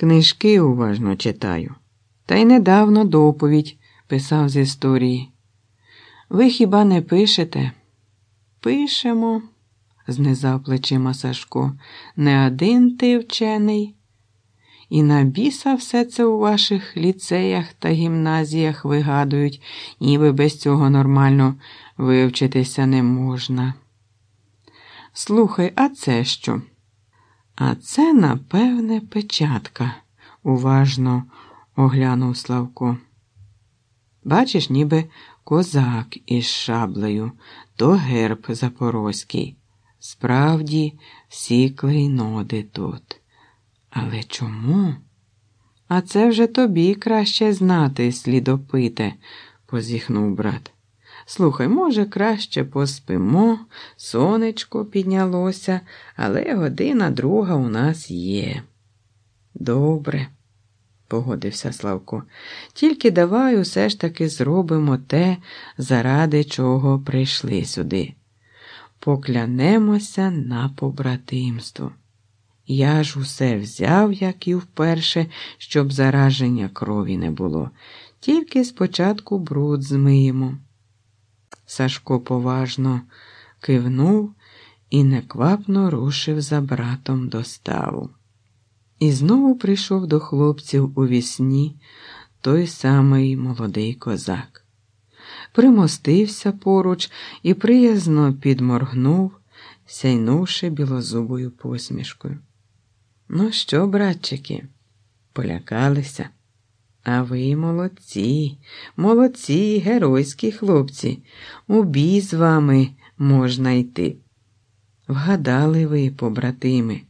Книжки уважно читаю. Та й недавно доповідь писав з історії. Ви хіба не пишете? Пишемо, знизав плечима Сашко. Не один ти вчений. І на біса все це у ваших ліцеях та гімназіях вигадують, ніби без цього нормально вивчитися не можна. Слухай, а це що? А це, напевне, печатка, уважно оглянув Славко. Бачиш, ніби козак із шаблею, то герб запорозький. Справді, всі клейноди тут. Але чому? А це вже тобі краще знати, слідопите, позіхнув брат. Слухай, може, краще поспимо, сонечко піднялося, але година друга у нас є. Добре, погодився Славко. Тільки давай усе ж таки зробимо те, заради чого прийшли сюди. Поклянемося на побратимство. Я ж усе взяв, як і вперше, щоб зараження крові не було. Тільки спочатку бруд змиємо. Сашко поважно кивнув і неквапно рушив за братом до ставу. І знову прийшов до хлопців у вісні той самий молодий козак. Примостився поруч і приязно підморгнув, сяйнувши білозубою посмішкою. Ну що, братчики, полякалися? А ви молодці, молодці, геройські хлопці, у бій з вами можна йти. Вгадали ви, побратими,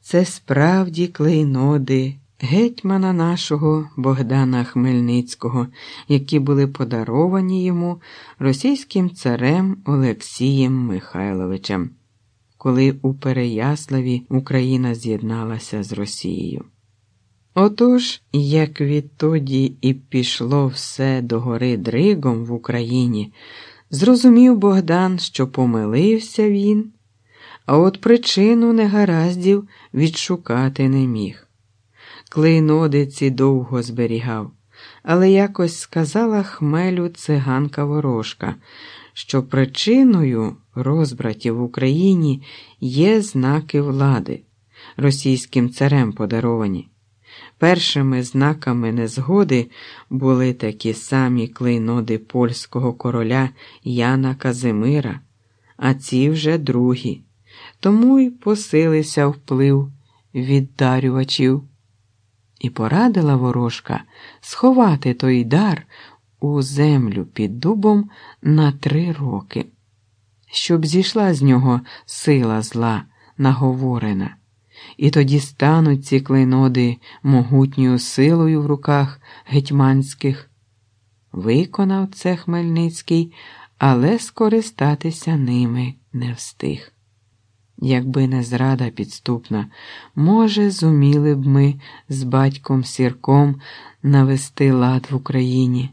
це справді клейноди гетьмана нашого Богдана Хмельницького, які були подаровані йому російським царем Олексієм Михайловичем, коли у Переяславі Україна з'єдналася з Росією. Отож, як відтоді і пішло все до гори Дригом в Україні, зрозумів Богдан, що помилився він, а от причину негараздів відшукати не міг. Клейнодиці довго зберігав, але якось сказала хмелю циганка ворожка, що причиною розбратів в Україні є знаки влади, російським царем подаровані. Першими знаками незгоди були такі самі клейноди польського короля Яна Казимира, а ці вже другі, тому й посилився вплив віддарювачів. І порадила ворожка сховати той дар у землю під дубом на три роки, щоб зійшла з нього сила зла наговорена. І тоді стануть ці клейноди могутньою силою в руках гетьманських. Виконав це Хмельницький, але скористатися ними не встиг. Якби не зрада підступна, може, зуміли б ми з батьком Сірком навести лад в Україні,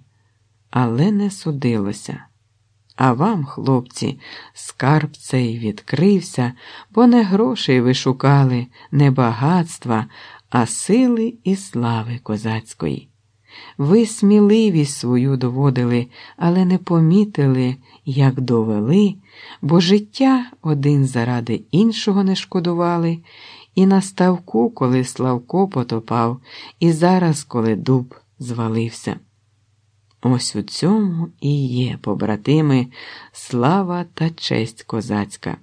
але не судилося. А вам, хлопці, скарб цей відкрився, бо не грошей ви шукали, не багатства, а сили і слави козацької. Ви сміливість свою доводили, але не помітили, як довели, бо життя один заради іншого не шкодували, і на ставку, коли Славко потопав, і зараз, коли дуб звалився. Ось у цьому і є, побратими, слава та честь козацька.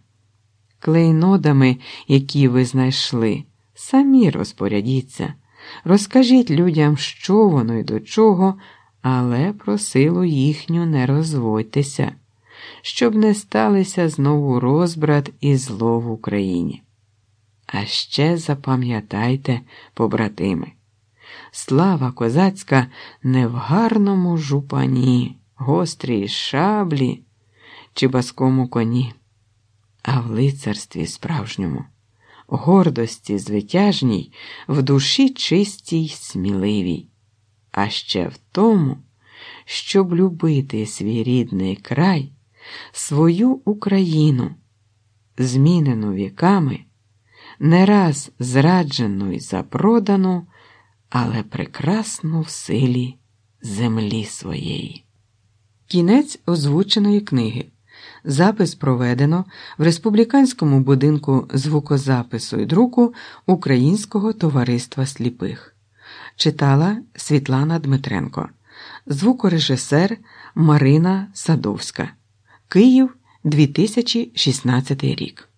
Клейнодами, які ви знайшли, самі розпорядіться, розкажіть людям, що воно й до чого, але про силу їхню не розводьтеся, щоб не сталися знову розбрат і зло в Україні. А ще запам'ятайте, побратими. Слава козацька не в гарному жупані, гострій шаблі чи баскому коні, а в лицарстві справжньому, гордості звитяжній, в душі чистій, сміливій, а ще в тому, щоб любити свій рідний край, свою Україну, змінену віками, не раз зраджену й запродану але прекрасну в силі землі своєї. Кінець озвученої книги. Запис проведено в Республіканському будинку звукозапису і друку Українського товариства сліпих. Читала Світлана Дмитренко, звукорежисер Марина Садовська. Київ 2016 рік.